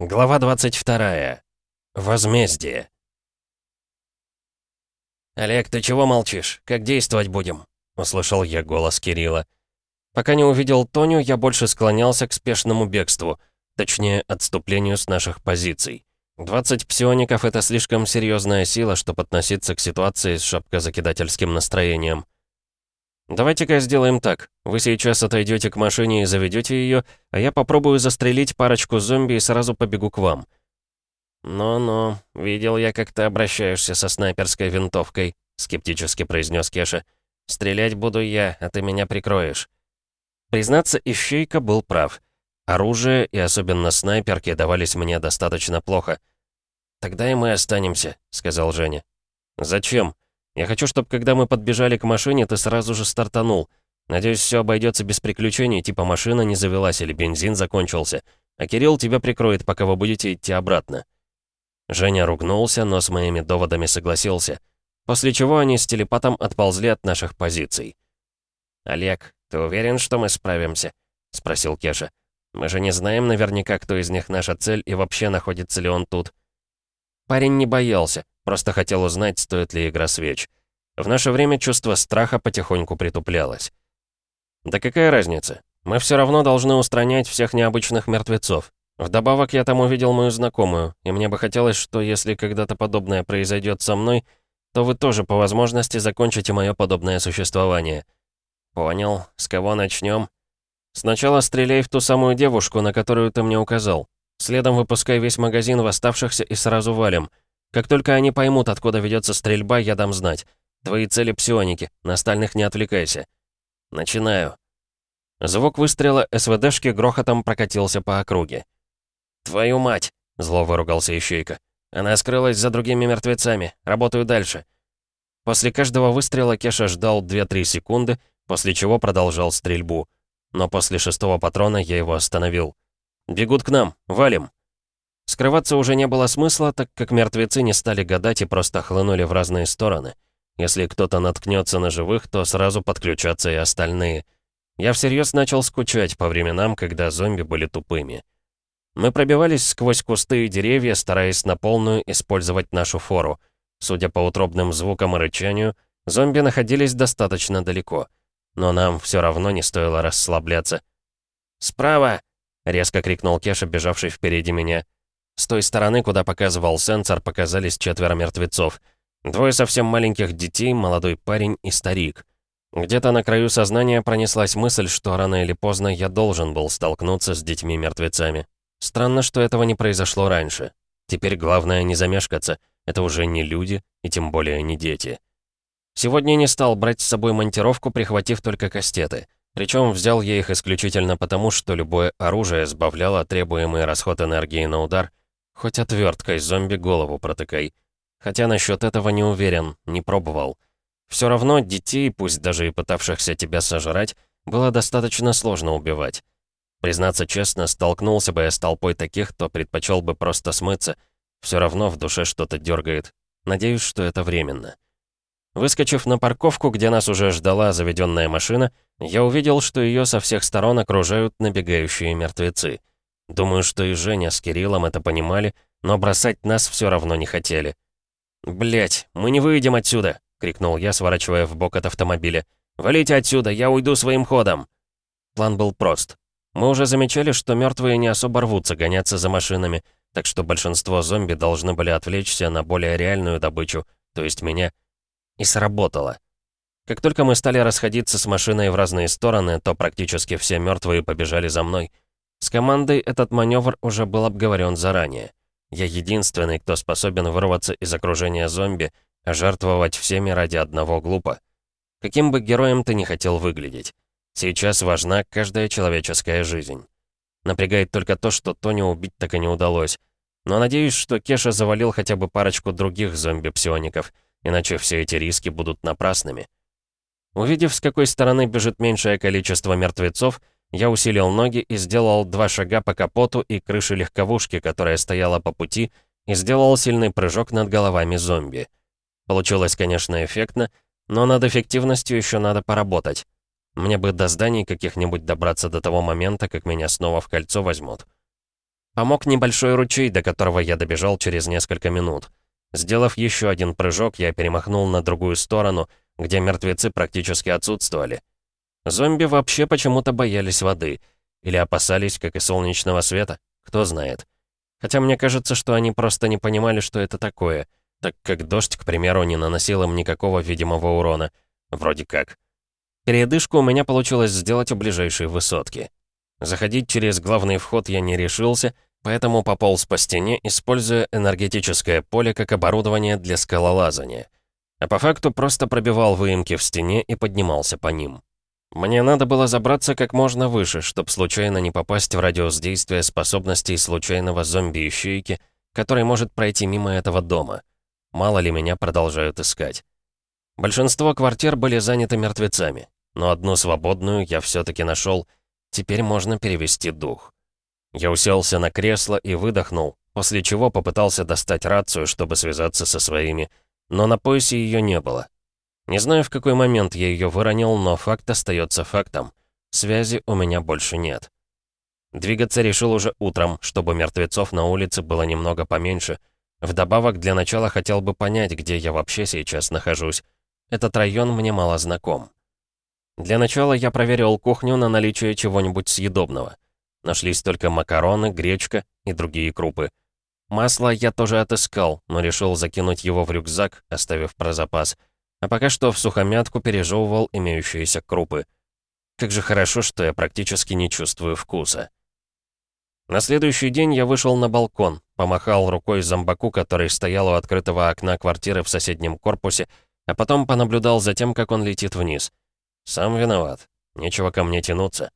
Глава 22. Возмездие. «Олег, ты чего молчишь? Как действовать будем?» — услышал я голос Кирилла. Пока не увидел Тоню, я больше склонялся к спешному бегству, точнее, отступлению с наших позиций. 20 псиоников — это слишком серьезная сила, чтобы относиться к ситуации с шапкозакидательским настроением. «Давайте-ка сделаем так. Вы сейчас отойдете к машине и заведете ее, а я попробую застрелить парочку зомби и сразу побегу к вам». «Ну-ну, видел я, как ты обращаешься со снайперской винтовкой», — скептически произнес Кеша. «Стрелять буду я, а ты меня прикроешь». Признаться, Ищейка был прав. Оружие, и особенно снайперки, давались мне достаточно плохо. «Тогда и мы останемся», — сказал Женя. «Зачем?» Я хочу, чтобы когда мы подбежали к машине, ты сразу же стартанул. Надеюсь, все обойдется без приключений, типа машина не завелась или бензин закончился. А Кирилл тебя прикроет, пока вы будете идти обратно». Женя ругнулся, но с моими доводами согласился. После чего они с телепатом отползли от наших позиций. «Олег, ты уверен, что мы справимся?» — спросил Кеша. «Мы же не знаем наверняка, кто из них наша цель и вообще находится ли он тут». Парень не боялся, Просто хотел узнать, стоит ли игра свеч. В наше время чувство страха потихоньку притуплялось. Да какая разница? Мы все равно должны устранять всех необычных мертвецов. Вдобавок я там увидел мою знакомую, и мне бы хотелось, что если когда-то подобное произойдет со мной, то вы тоже по возможности закончите мое подобное существование. Понял. С кого начнем? Сначала стреляй в ту самую девушку, на которую ты мне указал. Следом выпускай весь магазин в оставшихся и сразу валим. Как только они поймут, откуда ведется стрельба, я дам знать. Твои цели псионики, на остальных не отвлекайся. Начинаю. Звук выстрела СВДшки грохотом прокатился по округе. «Твою мать!» — зло выругался Ищейка. «Она скрылась за другими мертвецами. Работаю дальше». После каждого выстрела Кеша ждал 2-3 секунды, после чего продолжал стрельбу. Но после шестого патрона я его остановил. «Бегут к нам! Валим!» Скрываться уже не было смысла, так как мертвецы не стали гадать и просто хлынули в разные стороны. Если кто-то наткнется на живых, то сразу подключатся и остальные. Я всерьез начал скучать по временам, когда зомби были тупыми. Мы пробивались сквозь кусты и деревья, стараясь на полную использовать нашу фору. Судя по утробным звукам и рычанию, зомби находились достаточно далеко. Но нам все равно не стоило расслабляться. «Справа!» — резко крикнул Кеша, бежавший впереди меня. С той стороны, куда показывал сенсор, показались четверо мертвецов. Двое совсем маленьких детей, молодой парень и старик. Где-то на краю сознания пронеслась мысль, что рано или поздно я должен был столкнуться с детьми-мертвецами. Странно, что этого не произошло раньше. Теперь главное не замешкаться. Это уже не люди, и тем более не дети. Сегодня не стал брать с собой монтировку, прихватив только кастеты. Причем взял я их исключительно потому, что любое оружие сбавляло требуемый расход энергии на удар — Хоть отверткой зомби голову протыкай. Хотя насчет этого не уверен, не пробовал. Все равно детей, пусть даже и пытавшихся тебя сожрать, было достаточно сложно убивать. Признаться честно, столкнулся бы я с толпой таких, то предпочел бы просто смыться. Все равно в душе что-то дергает. Надеюсь, что это временно. Выскочив на парковку, где нас уже ждала заведенная машина, я увидел, что ее со всех сторон окружают набегающие мертвецы. Думаю, что и Женя с Кириллом это понимали, но бросать нас все равно не хотели. Блять, мы не выйдем отсюда!» — крикнул я, сворачивая в бок от автомобиля. «Валите отсюда, я уйду своим ходом!» План был прост. Мы уже замечали, что мертвые не особо рвутся гоняться за машинами, так что большинство зомби должны были отвлечься на более реальную добычу, то есть меня. И сработало. Как только мы стали расходиться с машиной в разные стороны, то практически все мертвые побежали за мной — с командой этот маневр уже был обговорен заранее. Я единственный, кто способен вырваться из окружения зомби, а жертвовать всеми ради одного глупо. Каким бы героем ты ни хотел выглядеть. Сейчас важна каждая человеческая жизнь. Напрягает только то, что Тони убить так и не удалось. Но надеюсь, что Кеша завалил хотя бы парочку других зомби-псиоников, иначе все эти риски будут напрасными. Увидев, с какой стороны бежит меньшее количество мертвецов, я усилил ноги и сделал два шага по капоту и крыше легковушки, которая стояла по пути, и сделал сильный прыжок над головами зомби. Получилось, конечно, эффектно, но над эффективностью еще надо поработать. Мне бы до зданий каких-нибудь добраться до того момента, как меня снова в кольцо возьмут. Помог небольшой ручей, до которого я добежал через несколько минут. Сделав еще один прыжок, я перемахнул на другую сторону, где мертвецы практически отсутствовали. Зомби вообще почему-то боялись воды. Или опасались, как и солнечного света, кто знает. Хотя мне кажется, что они просто не понимали, что это такое, так как дождь, к примеру, не наносил им никакого видимого урона. Вроде как. Передышку у меня получилось сделать у ближайшей высотки. Заходить через главный вход я не решился, поэтому пополз по стене, используя энергетическое поле как оборудование для скалолазания. А по факту просто пробивал выемки в стене и поднимался по ним. Мне надо было забраться как можно выше, чтобы случайно не попасть в радиус действия способностей случайного зомби-ищейки, который может пройти мимо этого дома. Мало ли меня продолжают искать. Большинство квартир были заняты мертвецами, но одну свободную я все таки нашел. Теперь можно перевести дух. Я уселся на кресло и выдохнул, после чего попытался достать рацию, чтобы связаться со своими, но на поясе ее не было. Не знаю, в какой момент я ее выронил, но факт остается фактом. Связи у меня больше нет. Двигаться решил уже утром, чтобы мертвецов на улице было немного поменьше. Вдобавок, для начала хотел бы понять, где я вообще сейчас нахожусь. Этот район мне мало знаком. Для начала я проверил кухню на наличие чего-нибудь съедобного. Нашлись только макароны, гречка и другие крупы. Масло я тоже отыскал, но решил закинуть его в рюкзак, оставив про запас. А пока что в сухомятку пережевывал имеющиеся крупы. Как же хорошо, что я практически не чувствую вкуса. На следующий день я вышел на балкон, помахал рукой зомбаку, который стоял у открытого окна квартиры в соседнем корпусе, а потом понаблюдал за тем, как он летит вниз. Сам виноват. Нечего ко мне тянуться.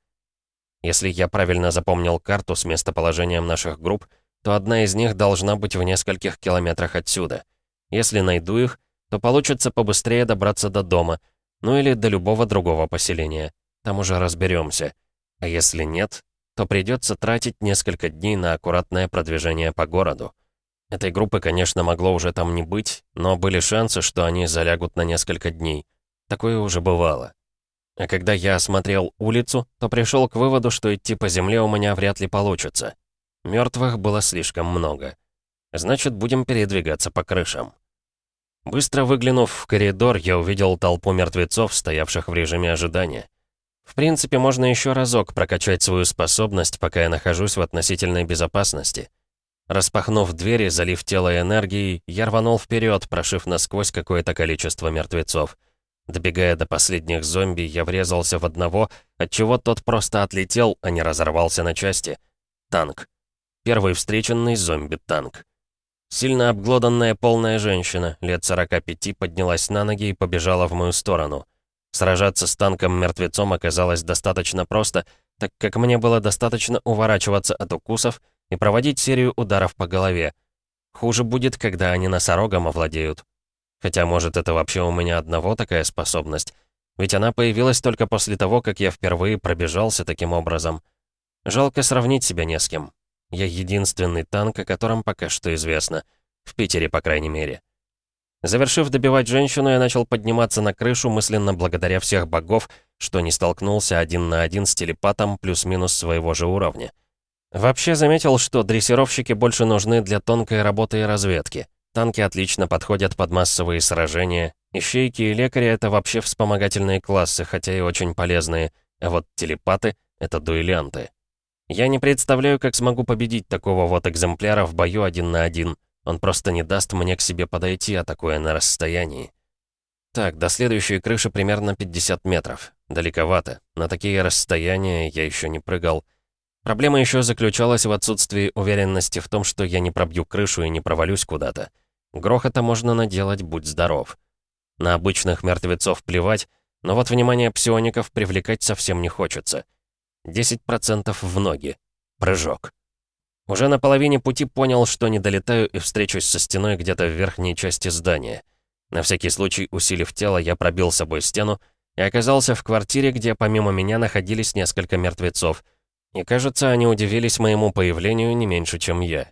Если я правильно запомнил карту с местоположением наших групп, то одна из них должна быть в нескольких километрах отсюда. Если найду их, то получится побыстрее добраться до дома, ну или до любого другого поселения. Там уже разберемся. А если нет, то придется тратить несколько дней на аккуратное продвижение по городу. Этой группы, конечно, могло уже там не быть, но были шансы, что они залягут на несколько дней. Такое уже бывало. А когда я осмотрел улицу, то пришел к выводу, что идти по земле у меня вряд ли получится. Мертвых было слишком много. Значит, будем передвигаться по крышам. Быстро выглянув в коридор, я увидел толпу мертвецов, стоявших в режиме ожидания. В принципе, можно еще разок прокачать свою способность, пока я нахожусь в относительной безопасности. Распахнув двери, залив тело энергией, я рванул вперед, прошив насквозь какое-то количество мертвецов. Добегая до последних зомби, я врезался в одного, отчего тот просто отлетел, а не разорвался на части. Танк. Первый встреченный зомби-танк. Сильно обглоданная полная женщина, лет 45, поднялась на ноги и побежала в мою сторону. Сражаться с танком-мертвецом оказалось достаточно просто, так как мне было достаточно уворачиваться от укусов и проводить серию ударов по голове. Хуже будет, когда они носорогом овладеют. Хотя, может, это вообще у меня одного такая способность. Ведь она появилась только после того, как я впервые пробежался таким образом. Жалко сравнить себя не с кем. Я единственный танк, о котором пока что известно. В Питере, по крайней мере. Завершив добивать женщину, я начал подниматься на крышу, мысленно благодаря всех богов, что не столкнулся один на один с телепатом плюс-минус своего же уровня. Вообще заметил, что дрессировщики больше нужны для тонкой работы и разведки. Танки отлично подходят под массовые сражения. Ищейки и лекари — это вообще вспомогательные классы, хотя и очень полезные. А вот телепаты — это дуэлянты. Я не представляю, как смогу победить такого вот экземпляра в бою один на один. Он просто не даст мне к себе подойти, атакуя на расстоянии. Так, до следующей крыши примерно 50 метров. Далековато. На такие расстояния я еще не прыгал. Проблема еще заключалась в отсутствии уверенности в том, что я не пробью крышу и не провалюсь куда-то. Грохота можно наделать, будь здоров. На обычных мертвецов плевать, но вот внимание псиоников привлекать совсем не хочется. 10% в ноги. Прыжок. Уже на половине пути понял, что не долетаю и встречусь со стеной где-то в верхней части здания. На всякий случай, усилив тело, я пробил собой стену и оказался в квартире, где помимо меня находились несколько мертвецов — и кажется, они удивились моему появлению не меньше, чем я.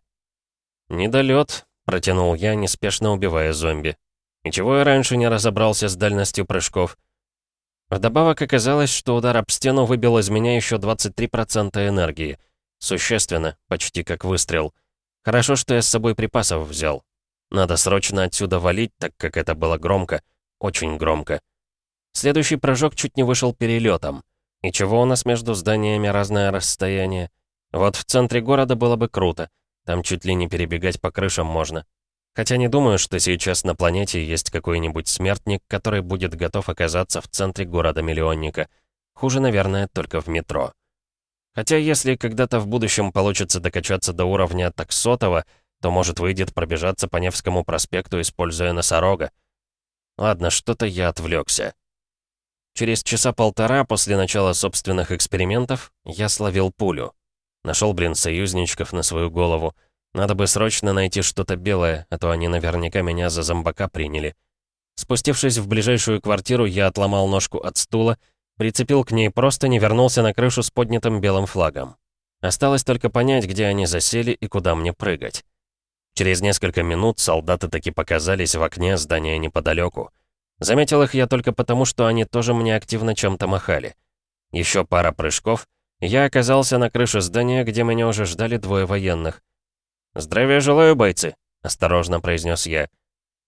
«Недолет», — протянул я, неспешно убивая зомби. «Ничего я раньше не разобрался с дальностью прыжков». Вдобавок оказалось, что удар об стену выбил из меня еще 23% энергии. Существенно, почти как выстрел. Хорошо, что я с собой припасов взял. Надо срочно отсюда валить, так как это было громко. Очень громко. Следующий прыжок чуть не вышел перелетом. И чего у нас между зданиями разное расстояние? Вот в центре города было бы круто. Там чуть ли не перебегать по крышам можно. Хотя не думаю, что сейчас на планете есть какой-нибудь смертник, который будет готов оказаться в центре города-миллионника. Хуже, наверное, только в метро. Хотя если когда-то в будущем получится докачаться до уровня таксотого, то, может, выйдет пробежаться по Невскому проспекту, используя носорога. Ладно, что-то я отвлекся. Через часа полтора после начала собственных экспериментов я словил пулю. Нашел, блин, союзничков на свою голову. Надо бы срочно найти что-то белое, а то они наверняка меня за зомбака приняли. Спустившись в ближайшую квартиру, я отломал ножку от стула, прицепил к ней просто не вернулся на крышу с поднятым белым флагом. Осталось только понять, где они засели и куда мне прыгать. Через несколько минут солдаты таки показались в окне здания неподалеку. Заметил их я только потому, что они тоже мне активно чем-то махали. Еще пара прыжков, и я оказался на крыше здания, где меня уже ждали двое военных. «Здравия желаю, бойцы», — осторожно произнес я.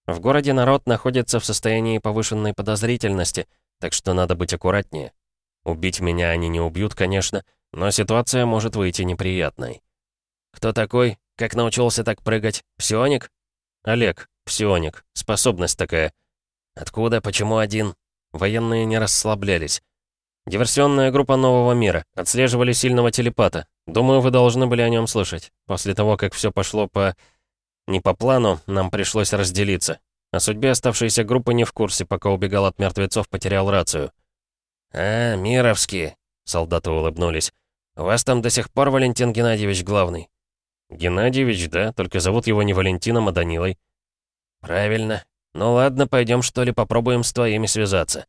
В городе народ находится в состоянии повышенной подозрительности, так что надо быть аккуратнее. Убить меня они не убьют, конечно, но ситуация может выйти неприятной. «Кто такой? Как научился так прыгать? Псионик?» «Олег, псионик. Способность такая». «Откуда? Почему один?» Военные не расслаблялись. Диверсионная группа нового мира. Отслеживали сильного телепата. Думаю, вы должны были о нем слышать. После того, как все пошло по... Не по плану, нам пришлось разделиться. О судьбе оставшейся группы не в курсе, пока убегал от мертвецов, потерял рацию. «А, Мировские», — солдаты улыбнулись. «У вас там до сих пор Валентин Геннадьевич главный?» «Геннадьевич, да, только зовут его не Валентином, а Данилой». «Правильно. Ну ладно, пойдем что ли попробуем с твоими связаться».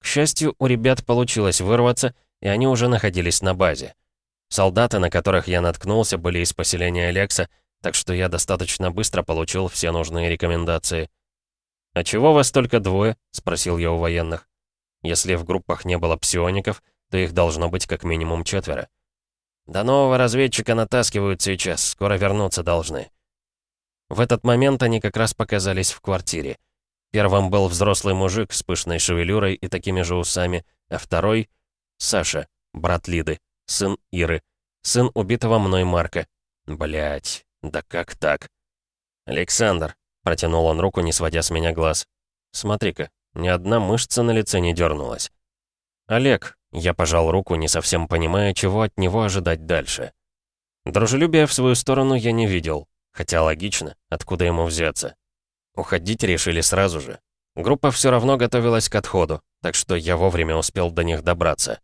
К счастью, у ребят получилось вырваться, и они уже находились на базе. Солдаты, на которых я наткнулся, были из поселения Алекса, так что я достаточно быстро получил все нужные рекомендации. «А чего вас только двое?» — спросил я у военных. «Если в группах не было псиоников, то их должно быть как минимум четверо». «До нового разведчика натаскивают сейчас, скоро вернуться должны». В этот момент они как раз показались в квартире. Первым был взрослый мужик с пышной шевелюрой и такими же усами, а второй — Саша, брат Лиды, сын Иры, сын убитого мной Марка. Блять, да как так? «Александр», — протянул он руку, не сводя с меня глаз. «Смотри-ка, ни одна мышца на лице не дернулась». «Олег», — я пожал руку, не совсем понимая, чего от него ожидать дальше. Дружелюбия в свою сторону я не видел, хотя логично, откуда ему взяться. Уходить решили сразу же. Группа все равно готовилась к отходу, так что я вовремя успел до них добраться.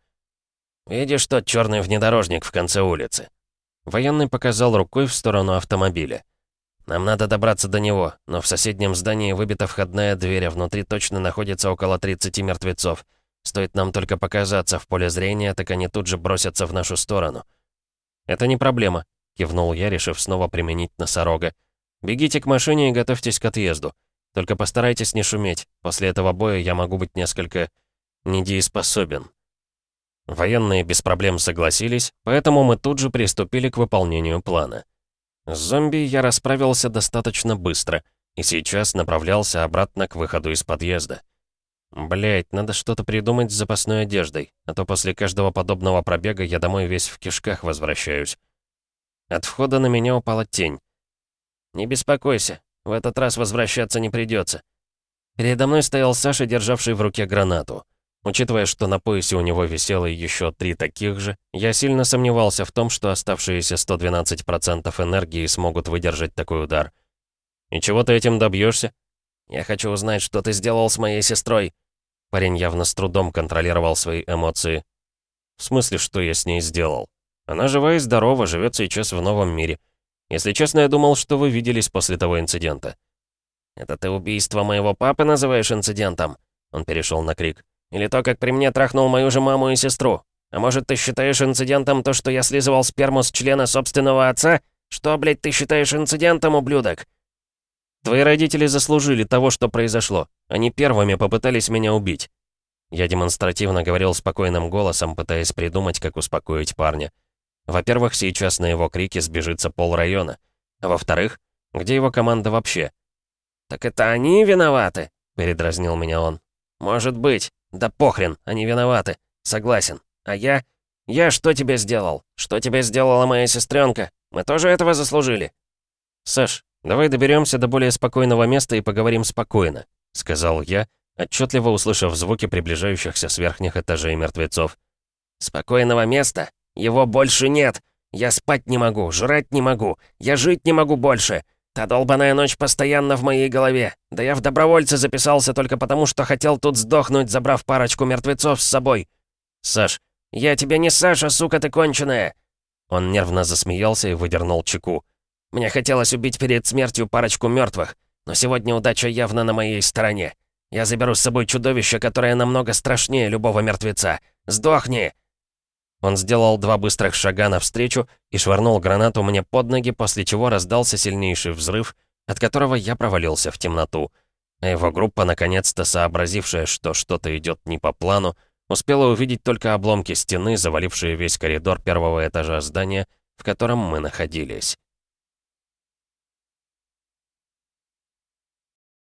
«Видишь тот черный внедорожник в конце улицы?» Военный показал рукой в сторону автомобиля. «Нам надо добраться до него, но в соседнем здании выбита входная дверь, а внутри точно находится около 30 мертвецов. Стоит нам только показаться в поле зрения, так они тут же бросятся в нашу сторону». «Это не проблема», — кивнул я, решив снова применить носорога. Бегите к машине и готовьтесь к отъезду. Только постарайтесь не шуметь. После этого боя я могу быть несколько недееспособен». Военные без проблем согласились, поэтому мы тут же приступили к выполнению плана. С зомби я расправился достаточно быстро и сейчас направлялся обратно к выходу из подъезда. Блять, надо что-то придумать с запасной одеждой, а то после каждого подобного пробега я домой весь в кишках возвращаюсь. От входа на меня упала тень. «Не беспокойся, в этот раз возвращаться не придется. Передо мной стоял Саша, державший в руке гранату. Учитывая, что на поясе у него висело еще три таких же, я сильно сомневался в том, что оставшиеся 112% энергии смогут выдержать такой удар. «И чего ты этим добьешься? «Я хочу узнать, что ты сделал с моей сестрой». Парень явно с трудом контролировал свои эмоции. «В смысле, что я с ней сделал? Она жива и здорова, живет сейчас в новом мире. Если честно, я думал, что вы виделись после того инцидента». «Это ты убийство моего папы называешь инцидентом?» Он перешел на крик. «Или то, как при мне трахнул мою же маму и сестру? А может, ты считаешь инцидентом то, что я слизывал сперму с члена собственного отца? Что, блядь, ты считаешь инцидентом, ублюдок?» «Твои родители заслужили того, что произошло. Они первыми попытались меня убить». Я демонстративно говорил спокойным голосом, пытаясь придумать, как успокоить парня. Во-первых, сейчас на его крики сбежится пол района. А во-вторых, где его команда вообще? «Так это они виноваты?» — передразнил меня он. «Может быть. Да похрен, они виноваты. Согласен. А я? Я что тебе сделал? Что тебе сделала моя сестренка? Мы тоже этого заслужили?» «Саш, давай доберемся до более спокойного места и поговорим спокойно», — сказал я, отчетливо услышав звуки приближающихся с верхних этажей мертвецов. «Спокойного места? Его больше нет! Я спать не могу, жрать не могу, я жить не могу больше! Та долбаная ночь постоянно в моей голове! Да я в добровольце записался только потому, что хотел тут сдохнуть, забрав парочку мертвецов с собой! Саш, я тебе не Саша, сука ты конченая!» Он нервно засмеялся и выдернул чеку. «Мне хотелось убить перед смертью парочку мертвых, но сегодня удача явно на моей стороне. Я заберу с собой чудовище, которое намного страшнее любого мертвеца. Сдохни!» Он сделал два быстрых шага навстречу и швырнул гранату мне под ноги, после чего раздался сильнейший взрыв, от которого я провалился в темноту. А его группа, наконец-то сообразившая, что что-то идет не по плану, успела увидеть только обломки стены, завалившие весь коридор первого этажа здания, в котором мы находились.